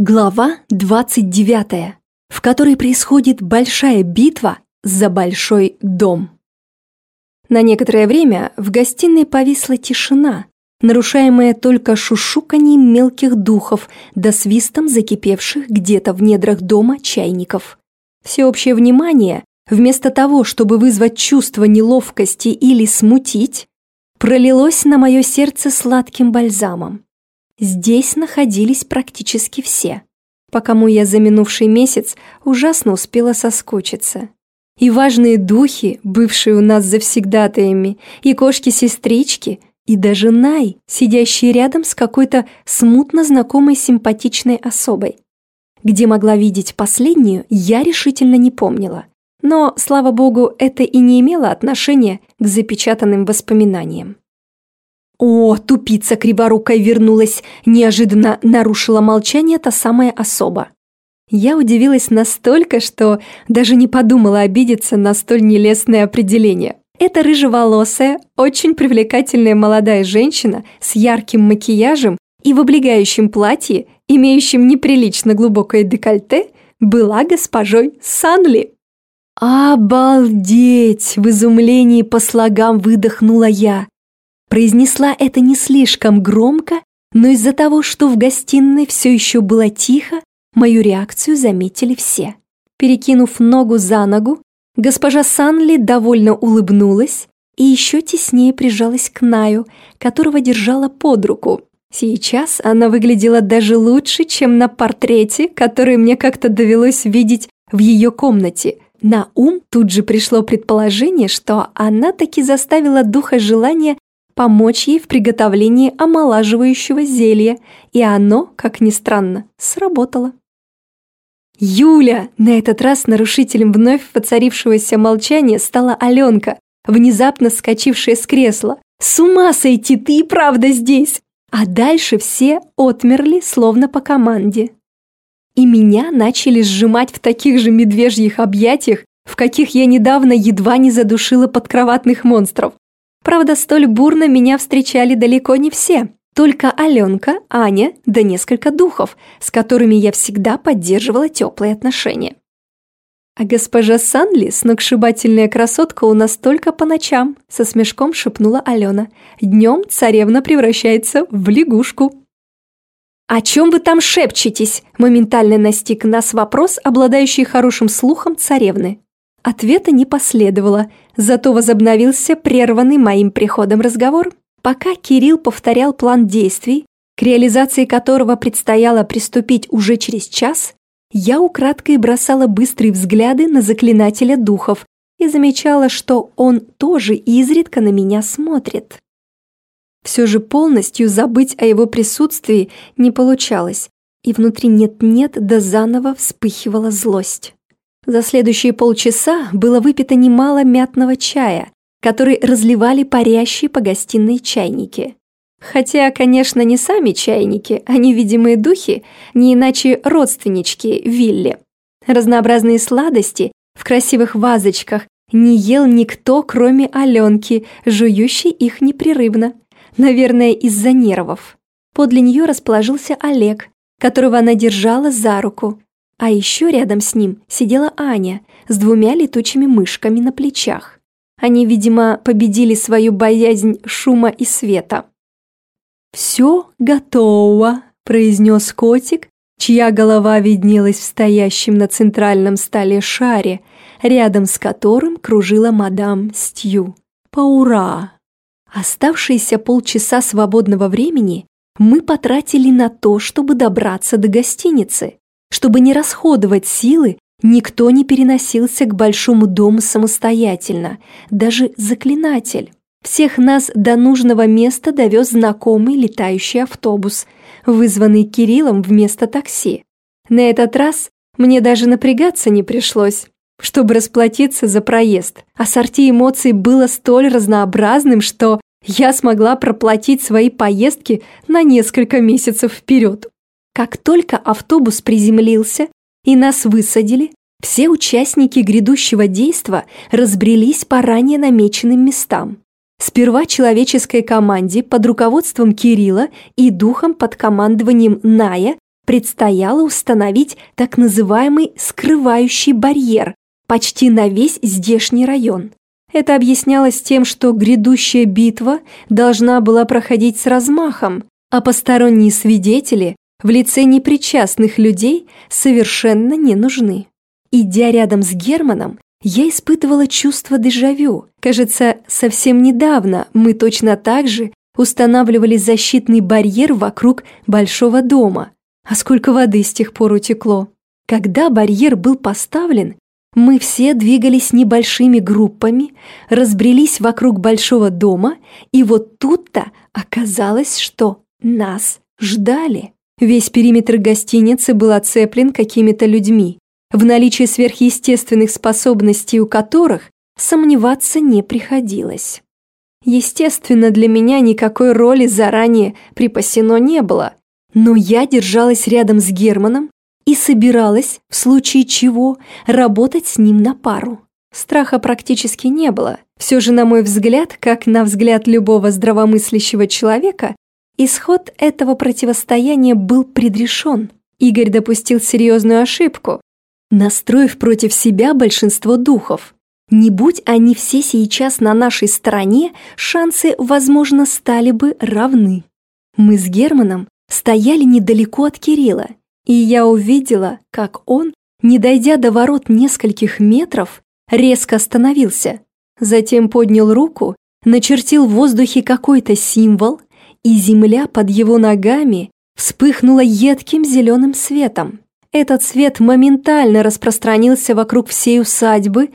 Глава 29, в которой происходит большая битва за большой дом. На некоторое время в гостиной повисла тишина, нарушаемая только шушуканием мелких духов да свистом закипевших где-то в недрах дома чайников. Всеобщее внимание, вместо того, чтобы вызвать чувство неловкости или смутить, пролилось на мое сердце сладким бальзамом. Здесь находились практически все, по кому я за минувший месяц ужасно успела соскучиться. И важные духи, бывшие у нас завсегдатаями, и кошки-сестрички, и даже Най, сидящий рядом с какой-то смутно знакомой симпатичной особой. Где могла видеть последнюю, я решительно не помнила. Но, слава богу, это и не имело отношения к запечатанным воспоминаниям. «О, тупица криворукая вернулась!» Неожиданно нарушила молчание та самая особа. Я удивилась настолько, что даже не подумала обидеться на столь нелестное определение. Это рыжеволосая, очень привлекательная молодая женщина с ярким макияжем и в облегающем платье, имеющем неприлично глубокое декольте, была госпожой Санли. «Обалдеть!» – в изумлении по слогам выдохнула я. Произнесла это не слишком громко, но из-за того, что в гостиной все еще было тихо, мою реакцию заметили все. Перекинув ногу за ногу, госпожа Санли довольно улыбнулась и еще теснее прижалась к Наю, которого держала под руку. Сейчас она выглядела даже лучше, чем на портрете, который мне как-то довелось видеть в ее комнате. На ум тут же пришло предположение, что она таки заставила духа желания помочь ей в приготовлении омолаживающего зелья, и оно, как ни странно, сработало. «Юля!» На этот раз нарушителем вновь воцарившегося молчания стала Аленка, внезапно вскочившая с кресла. «С ума сойти, ты и правда здесь!» А дальше все отмерли, словно по команде. И меня начали сжимать в таких же медвежьих объятиях, в каких я недавно едва не задушила подкроватных монстров. Правда, столь бурно меня встречали далеко не все. Только Аленка, Аня да несколько духов, с которыми я всегда поддерживала теплые отношения. А госпожа Санли, сногсшибательная красотка, у нас только по ночам, со смешком шепнула Алена. Днем царевна превращается в лягушку. «О чем вы там шепчетесь?» – моментально настиг нас вопрос, обладающий хорошим слухом царевны. Ответа не последовало, зато возобновился прерванный моим приходом разговор. Пока Кирилл повторял план действий, к реализации которого предстояло приступить уже через час, я украдкой бросала быстрые взгляды на заклинателя духов и замечала, что он тоже изредка на меня смотрит. Все же полностью забыть о его присутствии не получалось, и внутри нет-нет да заново вспыхивала злость. За следующие полчаса было выпито немало мятного чая, который разливали парящие по гостиной чайники. Хотя, конечно, не сами чайники, а невидимые духи, не иначе родственнички Вилли. Разнообразные сладости в красивых вазочках не ел никто, кроме Аленки, жующей их непрерывно. Наверное, из-за нервов. Подле нее расположился Олег, которого она держала за руку, а еще рядом с ним сидела Аня с двумя летучими мышками на плечах. Они, видимо, победили свою боязнь шума и света. «Все готово», – произнес котик, чья голова виднелась в стоящем на центральном столе шаре, рядом с которым кружила мадам Стью. «Паура!» Оставшиеся полчаса свободного времени мы потратили на то, чтобы добраться до гостиницы. Чтобы не расходовать силы, никто не переносился к большому дому самостоятельно, даже заклинатель. Всех нас до нужного места довез знакомый летающий автобус, вызванный Кириллом вместо такси. На этот раз мне даже напрягаться не пришлось, чтобы расплатиться за проезд. Ассорти эмоций было столь разнообразным, что я смогла проплатить свои поездки на несколько месяцев вперед. Как только автобус приземлился и нас высадили, все участники грядущего действа разбрелись по ранее намеченным местам. Сперва человеческой команде под руководством Кирилла и духом под командованием Ная предстояло установить так называемый скрывающий барьер почти на весь здешний район. Это объяснялось тем, что грядущая битва должна была проходить с размахом, а посторонние свидетели в лице непричастных людей совершенно не нужны. Идя рядом с Германом, я испытывала чувство дежавю. Кажется, совсем недавно мы точно так же устанавливали защитный барьер вокруг большого дома. А сколько воды с тех пор утекло. Когда барьер был поставлен, мы все двигались небольшими группами, разбрелись вокруг большого дома, и вот тут-то оказалось, что нас ждали. Весь периметр гостиницы был оцеплен какими-то людьми, в наличии сверхъестественных способностей у которых сомневаться не приходилось. Естественно, для меня никакой роли заранее припасено не было, но я держалась рядом с Германом и собиралась, в случае чего, работать с ним на пару. Страха практически не было. Все же, на мой взгляд, как на взгляд любого здравомыслящего человека, исход этого противостояния был предрешен. Игорь допустил серьезную ошибку, настроив против себя большинство духов. Не будь они все сейчас на нашей стороне, шансы, возможно, стали бы равны. Мы с Германом стояли недалеко от Кирилла, и я увидела, как он, не дойдя до ворот нескольких метров, резко остановился, затем поднял руку, начертил в воздухе какой-то символ, и земля под его ногами вспыхнула едким зеленым светом. Этот свет моментально распространился вокруг всей усадьбы,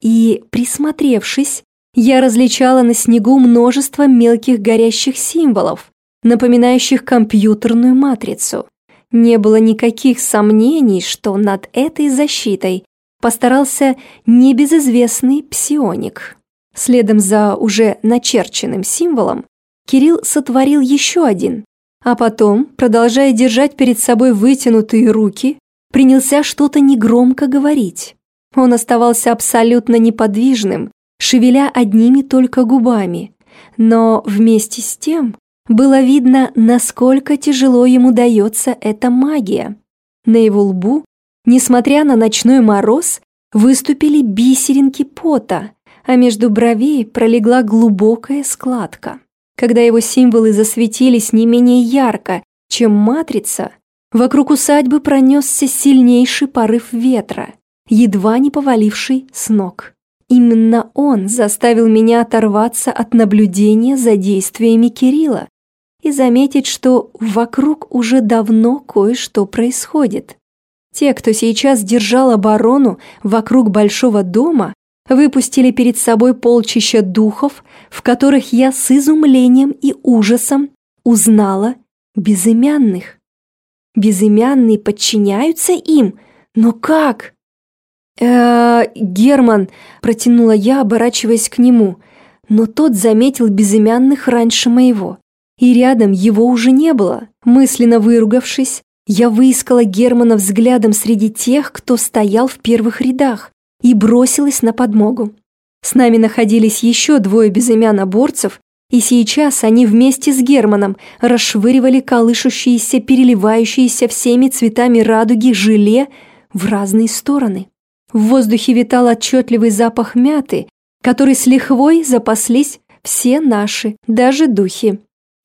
и, присмотревшись, я различала на снегу множество мелких горящих символов, напоминающих компьютерную матрицу. Не было никаких сомнений, что над этой защитой постарался небезызвестный псионик. Следом за уже начерченным символом Кирилл сотворил еще один, а потом, продолжая держать перед собой вытянутые руки, принялся что-то негромко говорить. Он оставался абсолютно неподвижным, шевеля одними только губами, но вместе с тем было видно, насколько тяжело ему дается эта магия. На его лбу, несмотря на ночной мороз, выступили бисеринки пота, а между бровей пролегла глубокая складка. Когда его символы засветились не менее ярко, чем матрица, вокруг усадьбы пронесся сильнейший порыв ветра, едва не поваливший с ног. Именно он заставил меня оторваться от наблюдения за действиями Кирилла и заметить, что вокруг уже давно кое-что происходит. Те, кто сейчас держал оборону вокруг большого дома, выпустили перед собой полчища духов, в которых я с изумлением и ужасом узнала безымянных. Безымянные подчиняются им? Но как? э Герман!» – протянула я, оборачиваясь к нему. Но тот заметил безымянных раньше моего. И рядом его уже не было. Мысленно выругавшись, я выискала Германа взглядом среди тех, кто стоял в первых рядах, и бросилась на подмогу. С нами находились еще двое безымяноборцев, и сейчас они вместе с Германом расшвыривали колышущиеся, переливающиеся всеми цветами радуги желе в разные стороны. В воздухе витал отчетливый запах мяты, который с лихвой запаслись все наши, даже духи.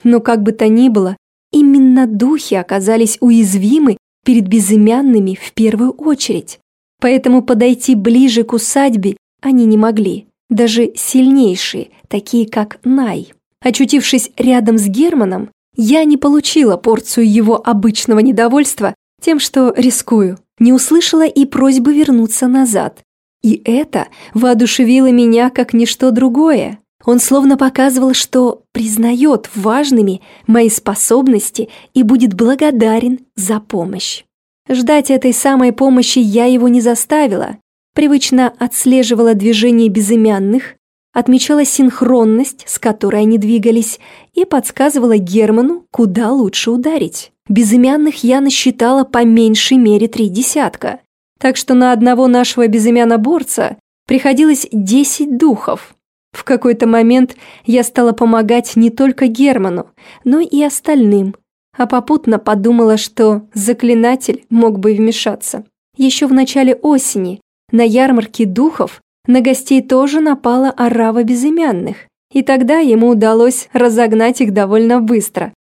Но как бы то ни было, именно духи оказались уязвимы перед безымянными в первую очередь поэтому подойти ближе к усадьбе они не могли, даже сильнейшие, такие как Най. Очутившись рядом с Германом, я не получила порцию его обычного недовольства тем, что рискую, не услышала и просьбы вернуться назад. И это воодушевило меня как ничто другое. Он словно показывал, что признает важными мои способности и будет благодарен за помощь. Ждать этой самой помощи я его не заставила, привычно отслеживала движения безымянных, отмечала синхронность, с которой они двигались, и подсказывала Герману, куда лучше ударить. Безымянных я насчитала по меньшей мере три десятка, так что на одного нашего безымяноборца приходилось десять духов. В какой-то момент я стала помогать не только Герману, но и остальным, а попутно подумала, что заклинатель мог бы вмешаться. Еще в начале осени на ярмарке духов на гостей тоже напала орава безымянных, и тогда ему удалось разогнать их довольно быстро.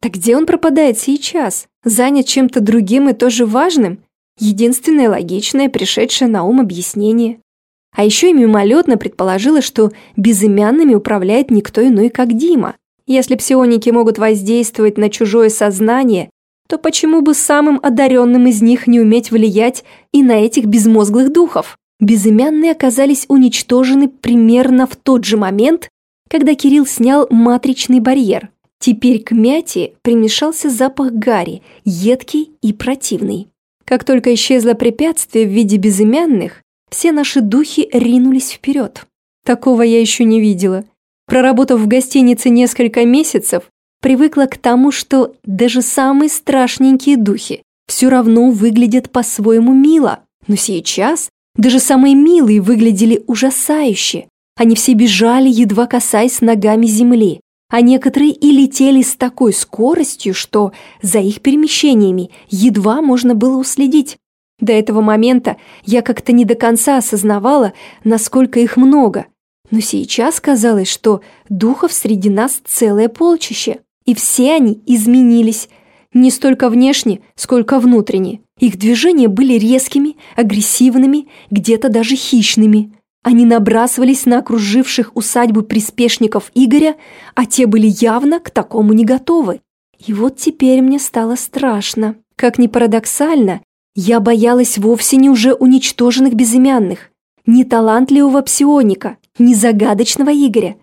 Так где он пропадает сейчас? Занят чем-то другим и тоже важным? Единственное логичное, пришедшее на ум объяснение. А еще и мимолетно предположила, что безымянными управляет никто иной, как Дима. Если псионики могут воздействовать на чужое сознание, то почему бы самым одаренным из них не уметь влиять и на этих безмозглых духов? Безымянные оказались уничтожены примерно в тот же момент, когда Кирилл снял матричный барьер. Теперь к мяте примешался запах гари, едкий и противный. Как только исчезло препятствие в виде безымянных, все наши духи ринулись вперед. Такого я еще не видела. Проработав в гостинице несколько месяцев, привыкла к тому, что даже самые страшненькие духи все равно выглядят по-своему мило. Но сейчас даже самые милые выглядели ужасающе. Они все бежали, едва касаясь ногами земли, а некоторые и летели с такой скоростью, что за их перемещениями едва можно было уследить. До этого момента я как-то не до конца осознавала, насколько их много, но сейчас казалось, что духов среди нас целое полчище, и все они изменились, не столько внешне, сколько внутренне. Их движения были резкими, агрессивными, где-то даже хищными. Они набрасывались на окруживших усадьбу приспешников Игоря, а те были явно к такому не готовы. И вот теперь мне стало страшно. Как ни парадоксально, я боялась вовсе не уже уничтоженных безымянных, не талантливого псионика, не загадочного Игоря,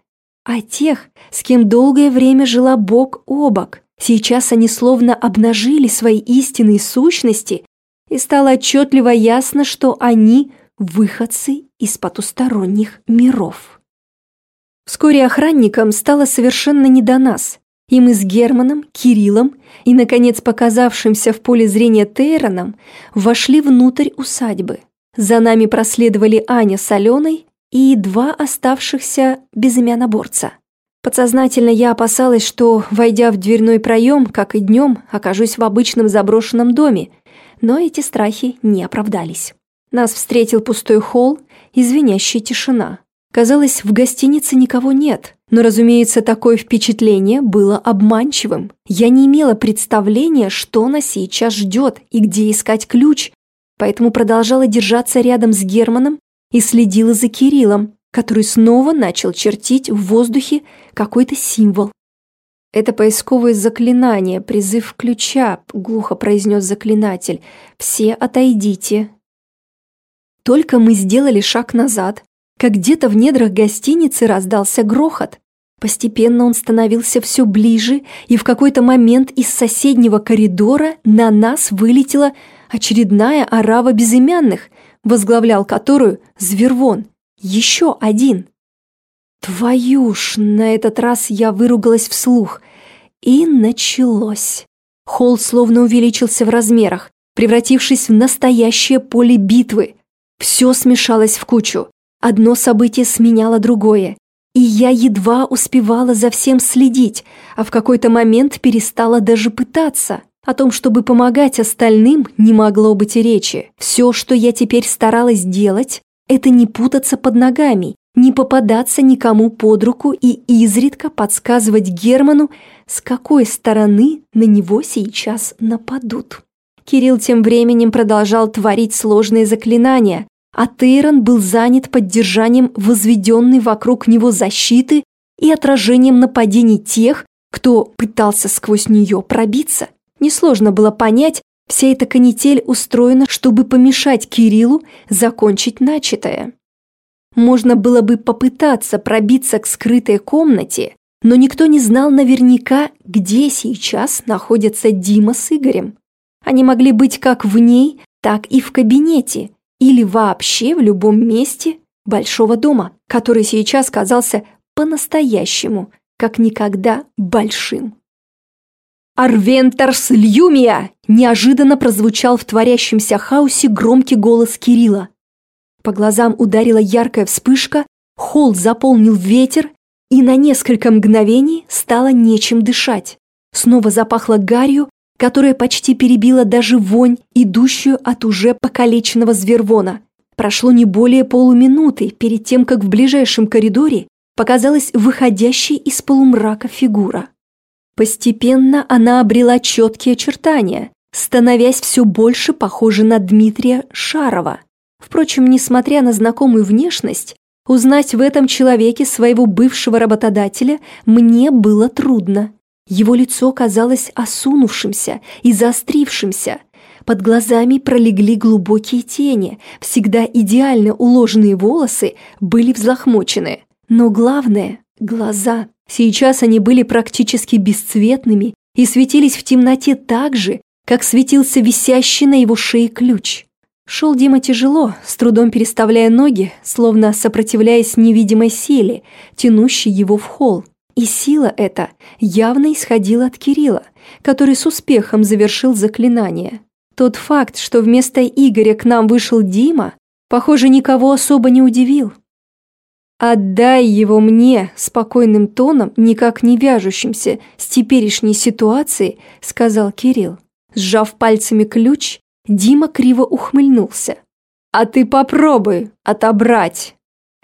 а тех, с кем долгое время жила бок о бок. Сейчас они словно обнажили свои истинные сущности, и стало отчетливо ясно, что они – выходцы из потусторонних миров. Вскоре охранникам стало совершенно не до нас. И мы с Германом, Кириллом и, наконец, показавшимся в поле зрения Тейроном вошли внутрь усадьбы. За нами проследовали Аня с Аленой и два оставшихся безымяноборца. Подсознательно я опасалась, что, войдя в дверной проем, как и днем, окажусь в обычном заброшенном доме, но эти страхи не оправдались. Нас встретил пустой холл и звенящая тишина. Казалось, в гостинице никого нет, но, разумеется, такое впечатление было обманчивым. Я не имела представления, что нас сейчас ждет и где искать ключ, поэтому продолжала держаться рядом с Германом и следила за Кириллом, который снова начал чертить в воздухе какой-то символ. «Это поисковое заклинание, призыв ключа», — глухо произнес заклинатель. «Все отойдите». Только мы сделали шаг назад, как где-то в недрах гостиницы раздался грохот. Постепенно он становился все ближе, и в какой-то момент из соседнего коридора на нас вылетела очередная орава безымянных, возглавлял которую Звервон. Еще один. Твою ж, на этот раз я выругалась вслух. И началось. Холл словно увеличился в размерах, превратившись в настоящее поле битвы. Все смешалось в кучу. Одно событие сменяло другое. И я едва успевала за всем следить, а в какой-то момент перестала даже пытаться. О том, чтобы помогать остальным, не могло быть и речи. Все, что я теперь старалась делать, это не путаться под ногами, не попадаться никому под руку и изредка подсказывать Герману, с какой стороны на него сейчас нападут. Кирилл тем временем продолжал творить сложные заклинания, а Тейрон был занят поддержанием возведенной вокруг него защиты и отражением нападений тех, кто пытался сквозь нее пробиться. Несложно было понять, вся эта канитель устроена, чтобы помешать Кириллу закончить начатое. Можно было бы попытаться пробиться к скрытой комнате, но никто не знал наверняка, где сейчас находятся Дима с Игорем. Они могли быть как в ней, так и в кабинете, или вообще в любом месте большого дома, который сейчас казался по-настоящему, как никогда большим. «Арвентарс Льюмия!» неожиданно прозвучал в творящемся хаосе громкий голос Кирилла. По глазам ударила яркая вспышка, холл заполнил ветер, и на несколько мгновений стало нечем дышать. снова запахло гарью, которая почти перебила даже вонь, идущую от уже покалеченного звервона. Прошло не более полуминуты перед тем, как в ближайшем коридоре показалась выходящая из полумрака фигура. Постепенно она обрела четкие очертания, становясь все больше похожей на Дмитрия Шарова. Впрочем, несмотря на знакомую внешность, узнать в этом человеке своего бывшего работодателя мне было трудно. Его лицо казалось осунувшимся и заострившимся. Под глазами пролегли глубокие тени, всегда идеально уложенные волосы были взлохмочены. Но главное – глаза. Сейчас они были практически бесцветными и светились в темноте так же, как светился висящий на его шее ключ. Шел Дима тяжело, с трудом переставляя ноги, словно сопротивляясь невидимой силе, тянущей его в холл. И сила эта явно исходила от Кирилла, который с успехом завершил заклинание. Тот факт, что вместо Игоря к нам вышел Дима, похоже, никого особо не удивил. «Отдай его мне!» – спокойным тоном, никак не вяжущимся с теперешней ситуацией, сказал Кирилл. Сжав пальцами ключ, Дима криво ухмыльнулся. «А ты попробуй отобрать!»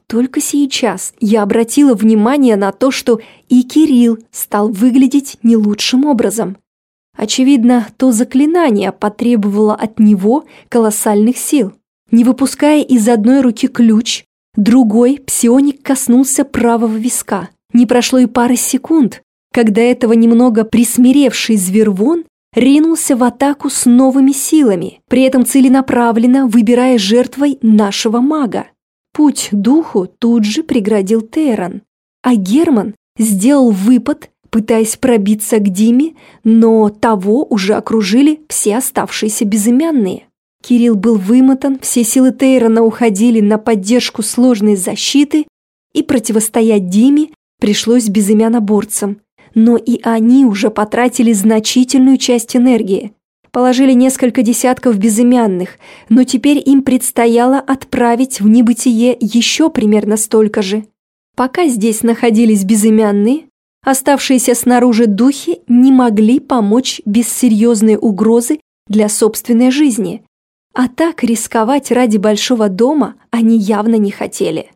Только сейчас я обратила внимание на то, что и Кирилл стал выглядеть не лучшим образом. Очевидно, то заклинание потребовало от него колоссальных сил. Не выпуская из одной руки ключ, Другой псионик коснулся правого виска. Не прошло и пары секунд, когда этого немного присмиревший звервон ринулся в атаку с новыми силами, при этом целенаправленно выбирая жертвой нашего мага. Путь духу тут же преградил Тейрон, а Герман сделал выпад, пытаясь пробиться к Диме, но того уже окружили все оставшиеся безымянные. Кирилл был вымотан, все силы Тейрона уходили на поддержку сложной защиты, и противостоять Диме пришлось безымяноборцам. Но и они уже потратили значительную часть энергии. Положили несколько десятков безымянных, но теперь им предстояло отправить в небытие еще примерно столько же. Пока здесь находились безымянные, оставшиеся снаружи духи не могли помочь без серьезной угрозы для собственной жизни, а так рисковать ради большого дома они явно не хотели.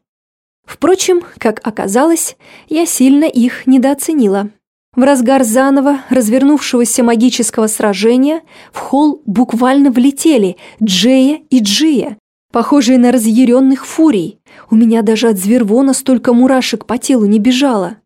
Впрочем, как оказалось, я сильно их недооценила. В разгар заново развернувшегося магического сражения в холл буквально влетели Джея и Джия, похожие на разъяренных фурий. У меня даже от звервона столько мурашек по телу не бежало.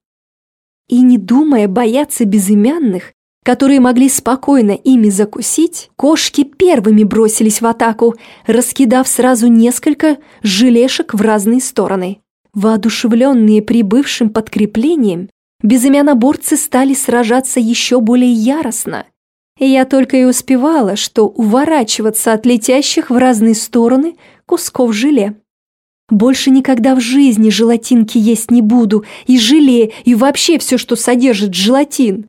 И не думая бояться безымянных, которые могли спокойно ими закусить, кошки первыми бросились в атаку, раскидав сразу несколько желешек в разные стороны. Воодушевленные прибывшим подкреплением, безымяноборцы стали сражаться еще более яростно. И я только и успевала, что уворачиваться от летящих в разные стороны кусков желе. Больше никогда в жизни желатинки есть не буду, и желе, и вообще все, что содержит желатин.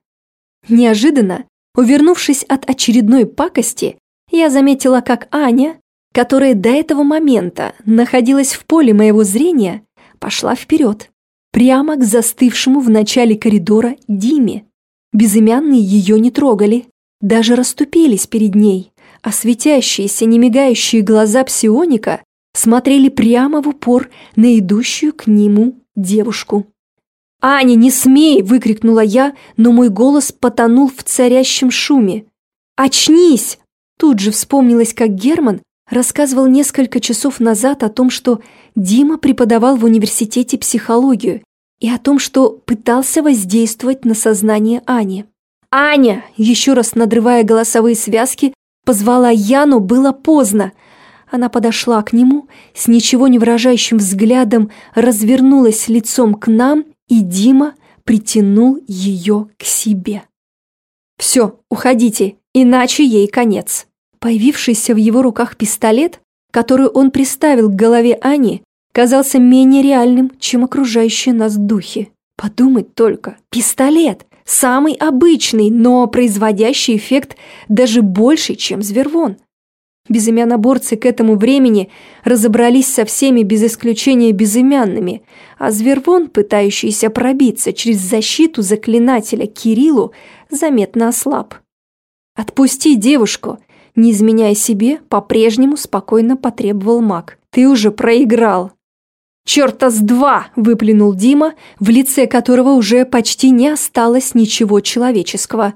Неожиданно, увернувшись от очередной пакости, я заметила, как Аня, которая до этого момента находилась в поле моего зрения, пошла вперед, прямо к застывшему в начале коридора Диме. Безымянные ее не трогали, даже расступились перед ней, а светящиеся, немигающие глаза псионика смотрели прямо в упор на идущую к нему девушку. «Аня, не смей!» – выкрикнула я, но мой голос потонул в царящем шуме. «Очнись!» Тут же вспомнилось, как Герман рассказывал несколько часов назад о том, что Дима преподавал в университете психологию и о том, что пытался воздействовать на сознание Ани. «Аня!» – еще раз надрывая голосовые связки, позвала Яну, было поздно. Она подошла к нему, с ничего не выражающим взглядом развернулась лицом к нам и Дима притянул ее к себе. «Все, уходите, иначе ей конец». Появившийся в его руках пистолет, который он приставил к голове Ани, казался менее реальным, чем окружающие нас духи. Подумать только, пистолет, самый обычный, но производящий эффект даже больше, чем звервон. Безымяноборцы к этому времени разобрались со всеми без исключения безымянными, а Звервон, пытающийся пробиться через защиту заклинателя Кириллу, заметно ослаб. «Отпусти девушку!» Не изменяя себе, по-прежнему спокойно потребовал маг. «Ты уже проиграл!» «Чёрта с два!» – выплюнул Дима, в лице которого уже почти не осталось ничего человеческого.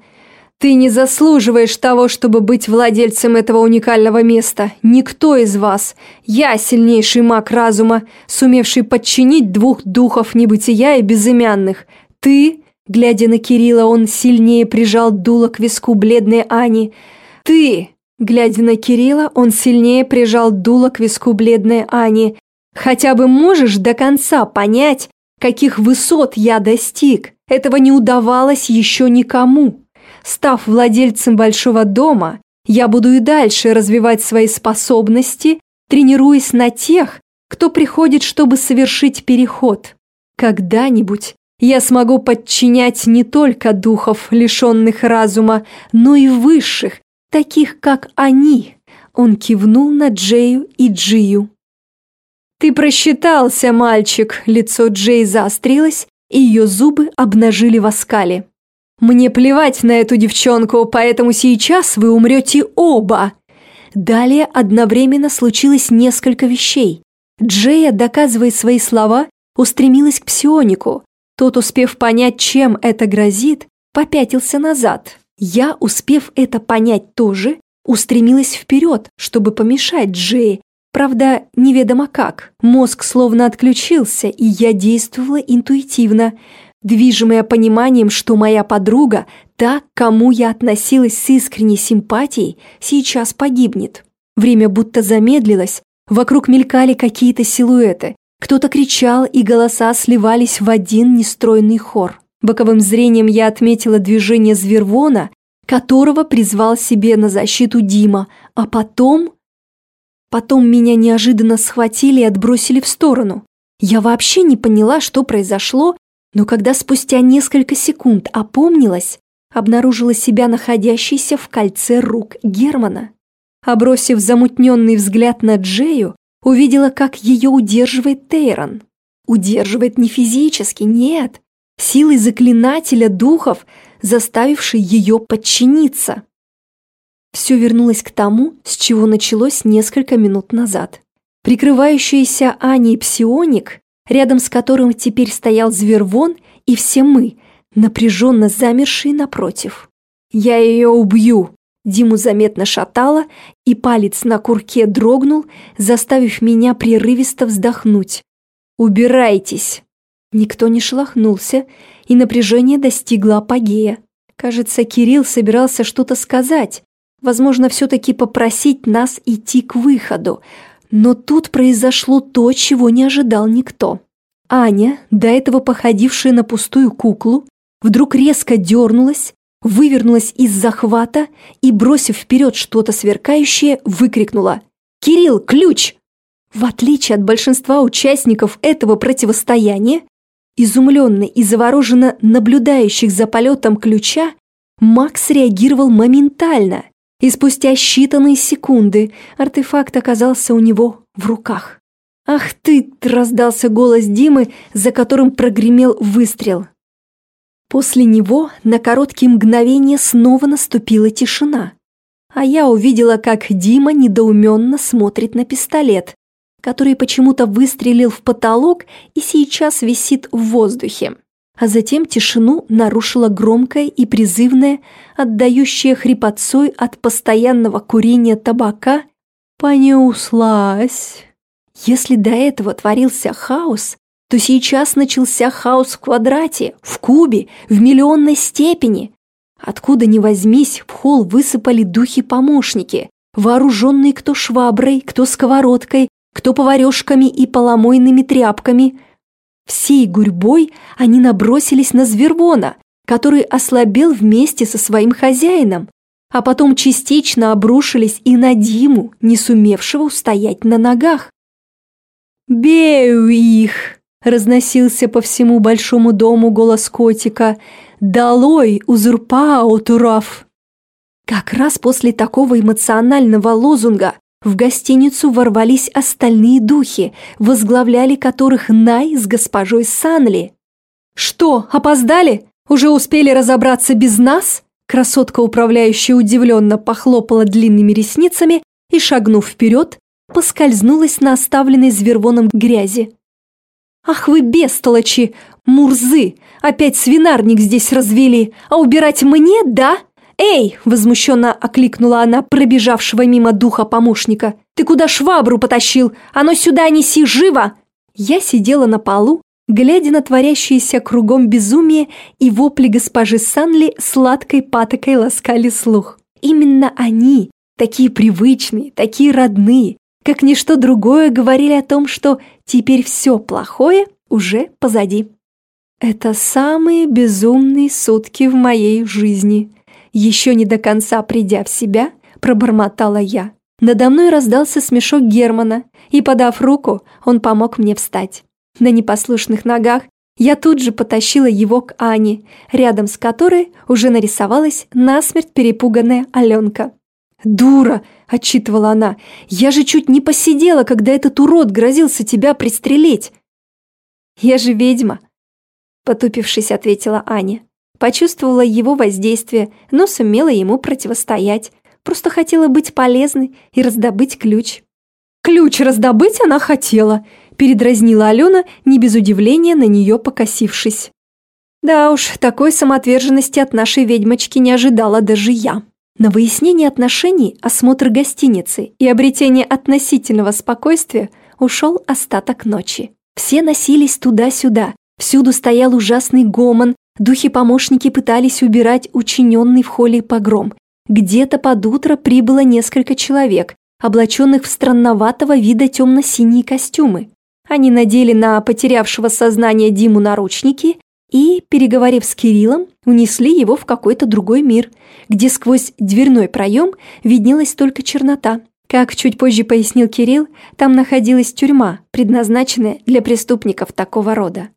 «Ты не заслуживаешь того, чтобы быть владельцем этого уникального места. Никто из вас. Я сильнейший маг разума, сумевший подчинить двух духов небытия и безымянных. Ты...» Глядя на Кирилла, он сильнее прижал дуло к виску бледной Ани. «Ты...» Глядя на Кирилла, он сильнее прижал дуло к виску бледной Ани. Хотя бы можешь до конца понять, каких высот я достиг. Этого не удавалось еще никому. Став владельцем большого дома, я буду и дальше развивать свои способности, тренируясь на тех, кто приходит, чтобы совершить переход. Когда-нибудь я смогу подчинять не только духов, лишенных разума, но и высших, таких как они. Он кивнул на Джею и Джию. «Ты просчитался, мальчик!» Лицо Джей заострилось, и ее зубы обнажили в оскале. «Мне плевать на эту девчонку, поэтому сейчас вы умрете оба!» Далее одновременно случилось несколько вещей. Джея, доказывая свои слова, устремилась к псионику. Тот, успев понять, чем это грозит, попятился назад. Я, успев это понять тоже, устремилась вперед, чтобы помешать Джее, Правда, неведомо как. Мозг словно отключился, и я действовала интуитивно, движимая пониманием, что моя подруга, та, к кому я относилась с искренней симпатией, сейчас погибнет. Время будто замедлилось, вокруг мелькали какие-то силуэты. Кто-то кричал, и голоса сливались в один нестройный хор. Боковым зрением я отметила движение Звервона, которого призвал себе на защиту Дима, а потом Потом меня неожиданно схватили и отбросили в сторону. Я вообще не поняла, что произошло, но когда спустя несколько секунд опомнилась, обнаружила себя находящейся в кольце рук Германа. Обросив замутненный взгляд на Джею, увидела, как ее удерживает Тейрон. Удерживает не физически, нет, силой заклинателя духов, заставившей ее подчиниться. Все вернулось к тому, с чего началось несколько минут назад. Прикрывающийся Аней псионик, рядом с которым теперь стоял Звервон, и все мы, напряженно замершие напротив. «Я ее убью!» Диму заметно шатало, и палец на курке дрогнул, заставив меня прерывисто вздохнуть. «Убирайтесь!» Никто не шелохнулся, и напряжение достигло апогея. Кажется, Кирилл собирался что-то сказать, Возможно, все-таки попросить нас идти к выходу. Но тут произошло то, чего не ожидал никто. Аня, до этого походившая на пустую куклу, вдруг резко дернулась, вывернулась из захвата и, бросив вперед что-то сверкающее, выкрикнула «Кирилл, ключ!». В отличие от большинства участников этого противостояния, изумленно и завороженно наблюдающих за полетом ключа, Макс реагировал моментально и спустя считанные секунды артефакт оказался у него в руках. «Ах ты!» – раздался голос Димы, за которым прогремел выстрел. После него на короткие мгновения снова наступила тишина, а я увидела, как Дима недоуменно смотрит на пистолет, который почему-то выстрелил в потолок и сейчас висит в воздухе а затем тишину нарушила громкое и призывное, отдающее хрипотцой от постоянного курения табака «Понеслась». Если до этого творился хаос, то сейчас начался хаос в квадрате, в кубе, в миллионной степени. Откуда ни возьмись, в холл высыпали духи-помощники, вооруженные кто шваброй, кто сковородкой, кто поварешками и поломойными тряпками – Всей гурьбой они набросились на Звервона, который ослабел вместе со своим хозяином, а потом частично обрушились и на Диму, не сумевшего устоять на ногах. «Бею их!» – разносился по всему большому дому голос котика. «Долой, узурпаутуров!» Как раз после такого эмоционального лозунга в гостиницу ворвались остальные духи, возглавляли которых Най с госпожой Санли. «Что, опоздали? Уже успели разобраться без нас?» Красотка, управляющая удивленно похлопала длинными ресницами и, шагнув вперед, поскользнулась на оставленной звервоном грязи. «Ах вы бестолочи! Мурзы! Опять свинарник здесь развели, а убирать мне, да?» «Эй!» – возмущенно окликнула она пробежавшего мимо духа помощника. «Ты куда швабру потащил? Оно сюда неси, живо!» Я сидела на полу, глядя на творящееся кругом безумие и вопли госпожи Санли сладкой патокой ласкали слух. Именно они, такие привычные, такие родные, как ничто другое, говорили о том, что теперь все плохое уже позади. Это самые безумные сутки в моей жизни. Еще не до конца придя в себя, пробормотала я. Надо мной раздался смешок Германа, и, подав руку, он помог мне встать. На непослушных ногах я тут же потащила его к Ане, рядом с которой уже нарисовалась насмерть перепуганная Аленка. «Дура!» – отчитывала она. «Я же чуть не посидела, когда этот урод грозился тебя пристрелить!» «Я же ведьма!» – потупившись, ответила Аня. Почувствовала его воздействие, но сумела ему противостоять. Просто хотела быть полезной и раздобыть ключ. «Ключ раздобыть она хотела!» – передразнила Алена, не без удивления на нее покосившись. Да уж, такой самоотверженности от нашей ведьмочки не ожидала даже я. На выяснение отношений, осмотр гостиницы и обретение относительного спокойствия ушел остаток ночи. Все носились туда-сюда, всюду стоял ужасный гомон, Духи-помощники пытались убирать учиненный в холле погром. Где-то под утро прибыло несколько человек, облаченных в странноватого вида темно-синие костюмы. Они надели на потерявшего сознание Диму наручники и, переговорив с Кириллом, унесли его в какой-то другой мир, где сквозь дверной проем виднелась только чернота. Как чуть позже пояснил Кирилл, там находилась тюрьма, предназначенная для преступников такого рода.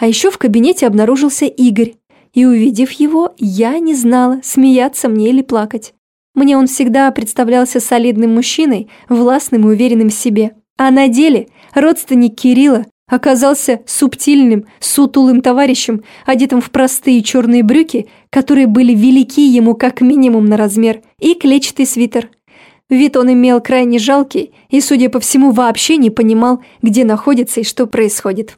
А еще в кабинете обнаружился Игорь, и, увидев его, я не знала, смеяться мне или плакать. Мне он всегда представлялся солидным мужчиной, властным и уверенным в себе. А на деле родственник Кирилла оказался субтильным, сутулым товарищем, одетым в простые черные брюки, которые были велики ему как минимум на размер, и клетчатый свитер. Вид он имел крайне жалкий и, судя по всему, вообще не понимал, где находится и что происходит.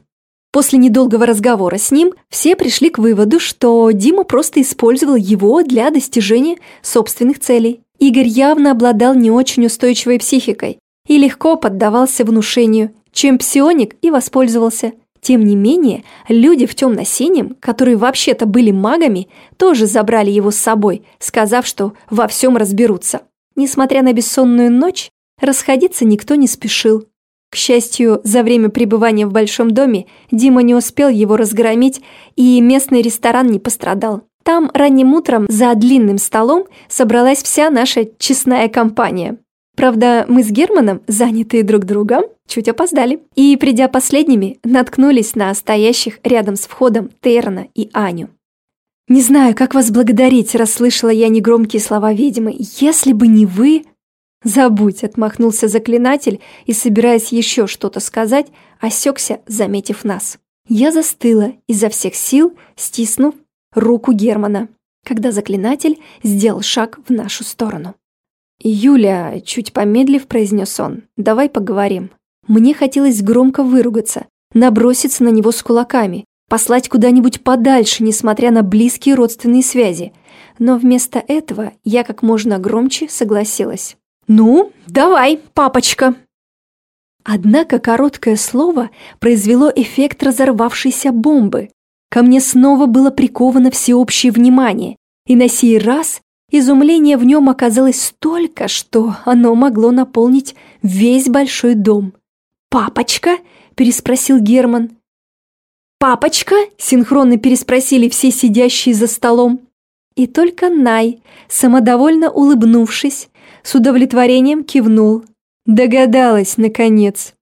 После недолгого разговора с ним все пришли к выводу, что Дима просто использовал его для достижения собственных целей. Игорь явно обладал не очень устойчивой психикой и легко поддавался внушению, чем псионик и воспользовался. Тем не менее, люди в темно-синем, которые вообще-то были магами, тоже забрали его с собой, сказав, что во всем разберутся. Несмотря на бессонную ночь, расходиться никто не спешил. К счастью, за время пребывания в большом доме Дима не успел его разгромить, и местный ресторан не пострадал. Там ранним утром за длинным столом собралась вся наша честная компания. Правда, мы с Германом, занятые друг другом, чуть опоздали. И, придя последними, наткнулись на стоящих рядом с входом Терна и Аню. «Не знаю, как вас благодарить», – расслышала я негромкие слова ведьмы. «Если бы не вы...» «Забудь», — отмахнулся заклинатель и, собираясь еще что-то сказать, осекся, заметив нас. Я застыла, изо всех сил стиснув руку Германа, когда заклинатель сделал шаг в нашу сторону. «Юля», — чуть помедлив, произнес он, — «давай поговорим». Мне хотелось громко выругаться, наброситься на него с кулаками, послать куда-нибудь подальше, несмотря на близкие родственные связи. Но вместо этого я как можно громче согласилась. «Ну, давай, папочка!» Однако короткое слово произвело эффект разорвавшейся бомбы. Ко мне снова было приковано всеобщее внимание, и на сей раз изумление в нем оказалось столько, что оно могло наполнить весь большой дом. «Папочка?» – переспросил Герман. «Папочка?» – синхронно переспросили все сидящие за столом. И только Най, самодовольно улыбнувшись, с удовлетворением кивнул. Догадалась, наконец.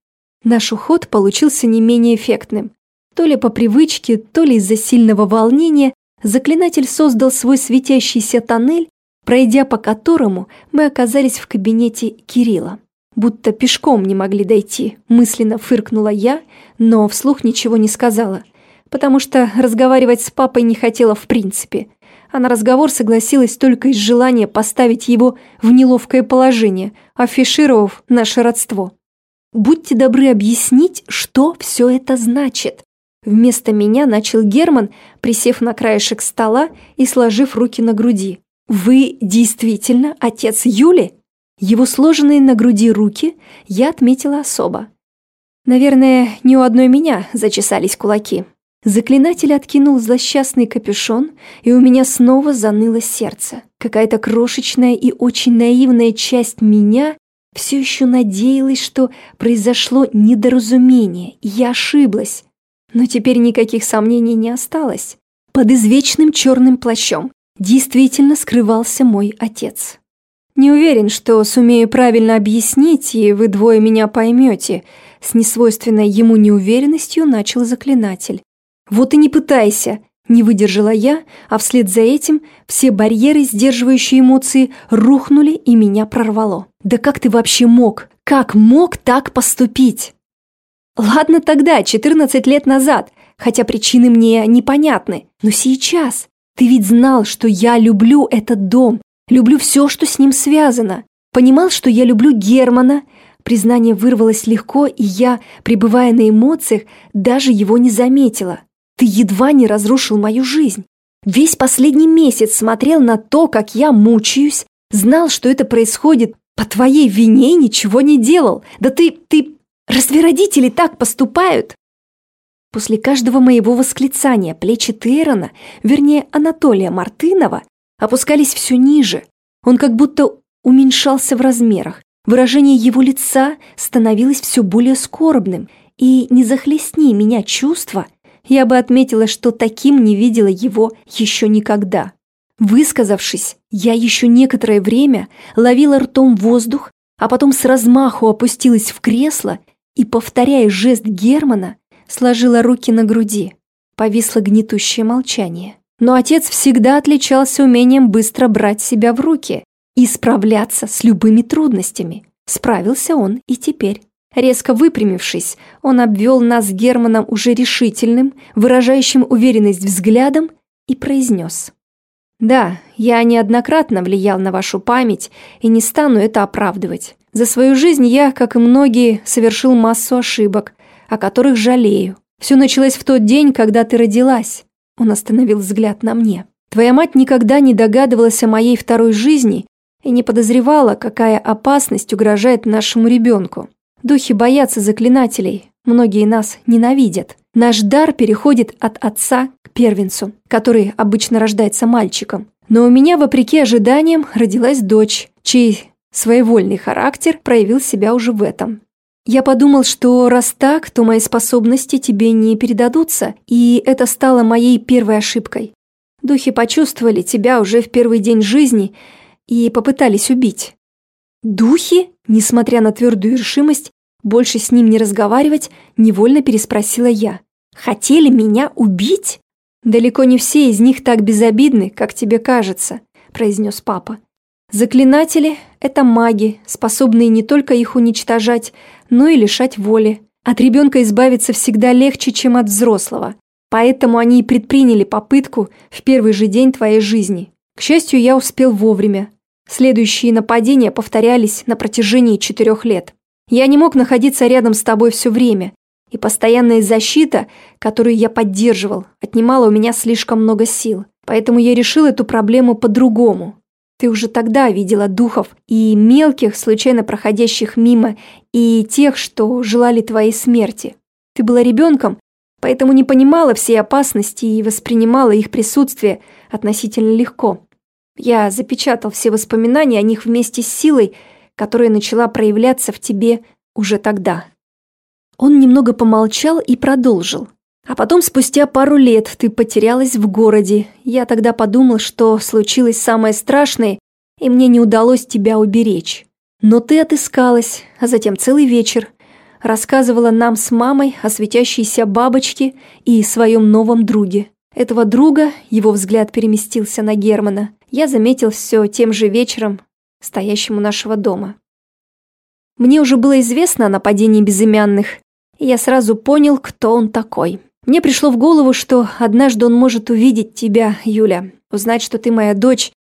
Наш уход получился не менее эффектным. То ли по привычке, то ли из-за сильного волнения заклинатель создал свой светящийся тоннель, пройдя по которому мы оказались в кабинете Кирилла. Будто пешком не могли дойти, мысленно фыркнула я, но вслух ничего не сказала, потому что разговаривать с папой не хотела в принципе, а на разговор согласилась только из желания поставить его в неловкое положение, афишировав наше родство. «Будьте добры объяснить, что все это значит», Вместо меня начал Герман, присев на краешек стола и сложив руки на груди. «Вы действительно отец Юли?» Его сложенные на груди руки я отметила особо. Наверное, не у одной меня зачесались кулаки. Заклинатель откинул злосчастный капюшон, и у меня снова заныло сердце. Какая-то крошечная и очень наивная часть меня все еще надеялась, что произошло недоразумение, и я ошиблась. Но теперь никаких сомнений не осталось. Под извечным черным плащом действительно скрывался мой отец. Не уверен, что сумею правильно объяснить, и вы двое меня поймете. С несвойственной ему неуверенностью начал заклинатель. Вот и не пытайся, не выдержала я, а вслед за этим все барьеры, сдерживающие эмоции, рухнули и меня прорвало. Да как ты вообще мог? Как мог так поступить? Ладно тогда, 14 лет назад, хотя причины мне непонятны, но сейчас ты ведь знал, что я люблю этот дом, люблю все, что с ним связано. Понимал, что я люблю Германа. Признание вырвалось легко, и я, пребывая на эмоциях, даже его не заметила. Ты едва не разрушил мою жизнь. Весь последний месяц смотрел на то, как я мучаюсь, знал, что это происходит по твоей вине и ничего не делал. Да ты, ты Разве родители так поступают?» После каждого моего восклицания плечи Тейрона, вернее Анатолия Мартынова, опускались все ниже. Он как будто уменьшался в размерах. Выражение его лица становилось все более скорбным, и не захлестни меня чувства, я бы отметила, что таким не видела его еще никогда. Высказавшись, я еще некоторое время ловила ртом воздух, а потом с размаху опустилась в кресло и, повторяя жест Германа, сложила руки на груди. Повисло гнетущее молчание. Но отец всегда отличался умением быстро брать себя в руки и справляться с любыми трудностями. Справился он и теперь. Резко выпрямившись, он обвел нас с Германом уже решительным, выражающим уверенность взглядом и произнес. «Да, я неоднократно влиял на вашу память и не стану это оправдывать. За свою жизнь я, как и многие, совершил массу ошибок, о которых жалею. Все началось в тот день, когда ты родилась. Он остановил взгляд на мне. Твоя мать никогда не догадывалась о моей второй жизни и не подозревала, какая опасность угрожает нашему ребенку. Духи боятся заклинателей, многие нас ненавидят. Наш дар переходит от отца к первенцу, который обычно рождается мальчиком. Но у меня, вопреки ожиданиям, родилась дочь, чей Своевольный характер проявил себя уже в этом. Я подумал, что раз так, то мои способности тебе не передадутся, и это стало моей первой ошибкой. Духи почувствовали тебя уже в первый день жизни и попытались убить. Духи, несмотря на твердую решимость, больше с ним не разговаривать, невольно переспросила я. Хотели меня убить? Далеко не все из них так безобидны, как тебе кажется, произнес папа. Заклинатели – это маги, способные не только их уничтожать, но и лишать воли. От ребенка избавиться всегда легче, чем от взрослого. Поэтому они и предприняли попытку в первый же день твоей жизни. К счастью, я успел вовремя. Следующие нападения повторялись на протяжении четырех лет. Я не мог находиться рядом с тобой все время, и постоянная защита, которую я поддерживал, отнимала у меня слишком много сил. Поэтому я решил эту проблему по-другому. Ты уже тогда видела духов и мелких, случайно проходящих мимо, и тех, что желали твоей смерти. Ты была ребенком, поэтому не понимала всей опасности и воспринимала их присутствие относительно легко. Я запечатал все воспоминания о них вместе с силой, которая начала проявляться в тебе уже тогда. Он немного помолчал и продолжил. А потом, спустя пару лет, ты потерялась в городе. Я тогда подумал, что случилось самое страшное, и мне не удалось тебя уберечь. Но ты отыскалась, а затем целый вечер рассказывала нам с мамой о светящейся бабочке и своем новом друге. Этого друга, его взгляд переместился на Германа, я заметил все тем же вечером, стоящим у нашего дома. Мне уже было известно о нападении безымянных, и я сразу понял, кто он такой. Мне пришло в голову, что однажды он может увидеть тебя, Юля, узнать, что ты моя дочь,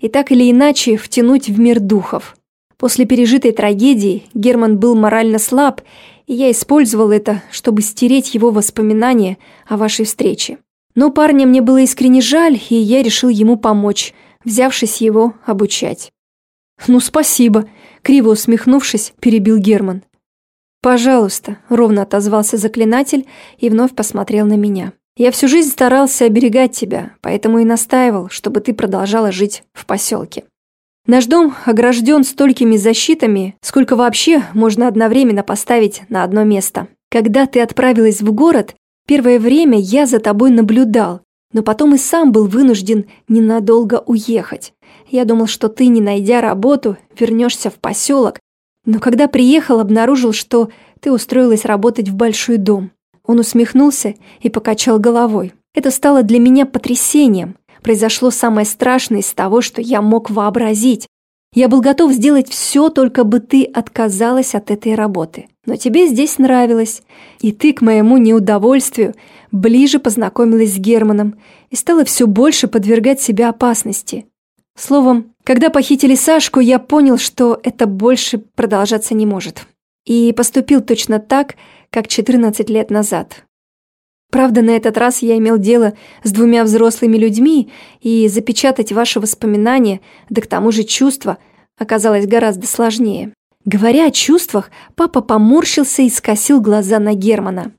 и так или иначе втянуть в мир духов. После пережитой трагедии Герман был морально слаб, и я использовал это, чтобы стереть его воспоминания о вашей встрече. Но парня мне было искренне жаль, и я решил ему помочь, взявшись его обучать. «Ну, спасибо», — криво усмехнувшись, перебил Герман. «Пожалуйста», — ровно отозвался заклинатель и вновь посмотрел на меня. «Я всю жизнь старался оберегать тебя, поэтому и настаивал, чтобы ты продолжала жить в поселке. Наш дом огражден столькими защитами, сколько вообще можно одновременно поставить на одно место. Когда ты отправилась в город, первое время я за тобой наблюдал, но потом и сам был вынужден ненадолго уехать. Я думал, что ты, не найдя работу, вернешься в поселок, но когда приехал, обнаружил, что ты устроилась работать в большой дом. Он усмехнулся и покачал головой. Это стало для меня потрясением. Произошло самое страшное из того, что я мог вообразить. Я был готов сделать все, только бы ты отказалась от этой работы. Но тебе здесь нравилось, и ты, к моему неудовольствию, ближе познакомилась с Германом и стала все больше подвергать себя опасности. Словом, когда похитили Сашку, я понял, что это больше продолжаться не может. И поступил точно так, как 14 лет назад. Правда, на этот раз я имел дело с двумя взрослыми людьми, и запечатать ваши воспоминания, да к тому же чувства, оказалось гораздо сложнее. Говоря о чувствах, папа поморщился и скосил глаза на Германа.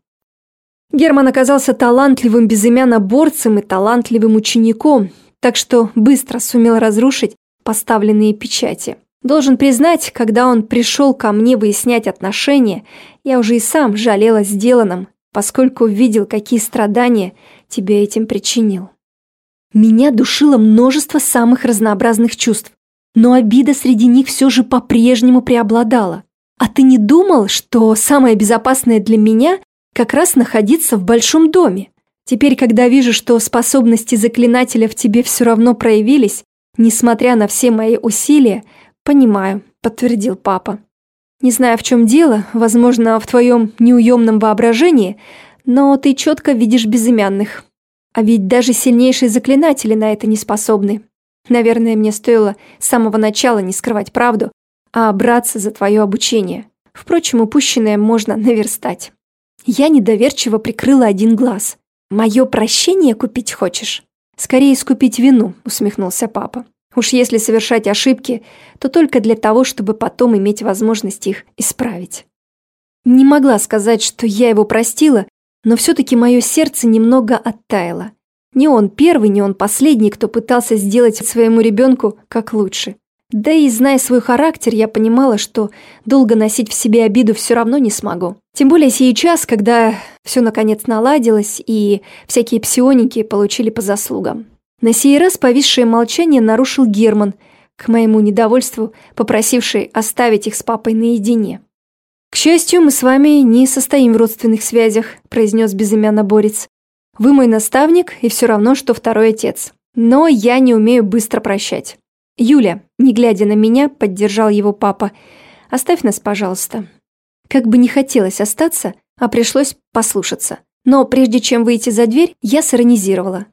Герман оказался талантливым безымянно-борцем и талантливым учеником, так что быстро сумел разрушить поставленные печати. Должен признать, когда он пришел ко мне выяснять отношения, я уже и сам жалел о сделанном, поскольку видел, какие страдания тебе этим причинил. Меня душило множество самых разнообразных чувств, но обида среди них все же по-прежнему преобладала. А ты не думал, что самое безопасное для меня как раз находиться в большом доме? Теперь, когда вижу, что способности заклинателя в тебе все равно проявились, несмотря на все мои усилия, понимаю, подтвердил папа. Не знаю, в чем дело, возможно, в твоем неуемном воображении, но ты четко видишь безымянных. А ведь даже сильнейшие заклинатели на это не способны. Наверное, мне стоило с самого начала не скрывать правду, а браться за твое обучение. Впрочем, упущенное можно наверстать. Я недоверчиво прикрыла один глаз. «Мое прощение купить хочешь?» «Скорее искупить вину», — усмехнулся папа. «Уж если совершать ошибки, то только для того, чтобы потом иметь возможность их исправить». Не могла сказать, что я его простила, но все-таки мое сердце немного оттаяло. Не он первый, не он последний, кто пытался сделать своему ребенку как лучше. Да и зная свой характер, я понимала, что долго носить в себе обиду все равно не смогу. Тем более сейчас, когда все наконец наладилось и всякие псионики получили по заслугам. На сей раз повисшее молчание нарушил Герман, к моему недовольству попросивший оставить их с папой наедине. «К счастью, мы с вами не состоим в родственных связях», произнес безымянно Борец. «Вы мой наставник и все равно, что второй отец. Но я не умею быстро прощать. «Юля», не глядя на меня, поддержал его папа, «оставь нас, пожалуйста». Как бы не хотелось остаться, а пришлось послушаться. Но прежде чем выйти за дверь, я сиронизировала.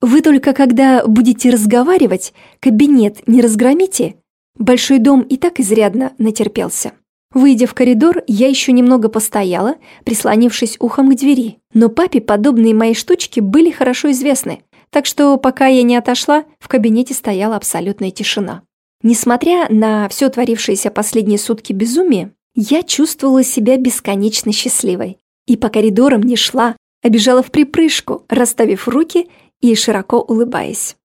«Вы только когда будете разговаривать, кабинет не разгромите?» Большой дом и так изрядно натерпелся. Выйдя в коридор, я еще немного постояла, прислонившись ухом к двери. Но папе подобные мои штучки были хорошо известны так что пока я не отошла, в кабинете стояла абсолютная тишина. Несмотря на все творившееся последние сутки безумие, я чувствовала себя бесконечно счастливой. И по коридорам не шла, а бежала в припрыжку, расставив руки и широко улыбаясь.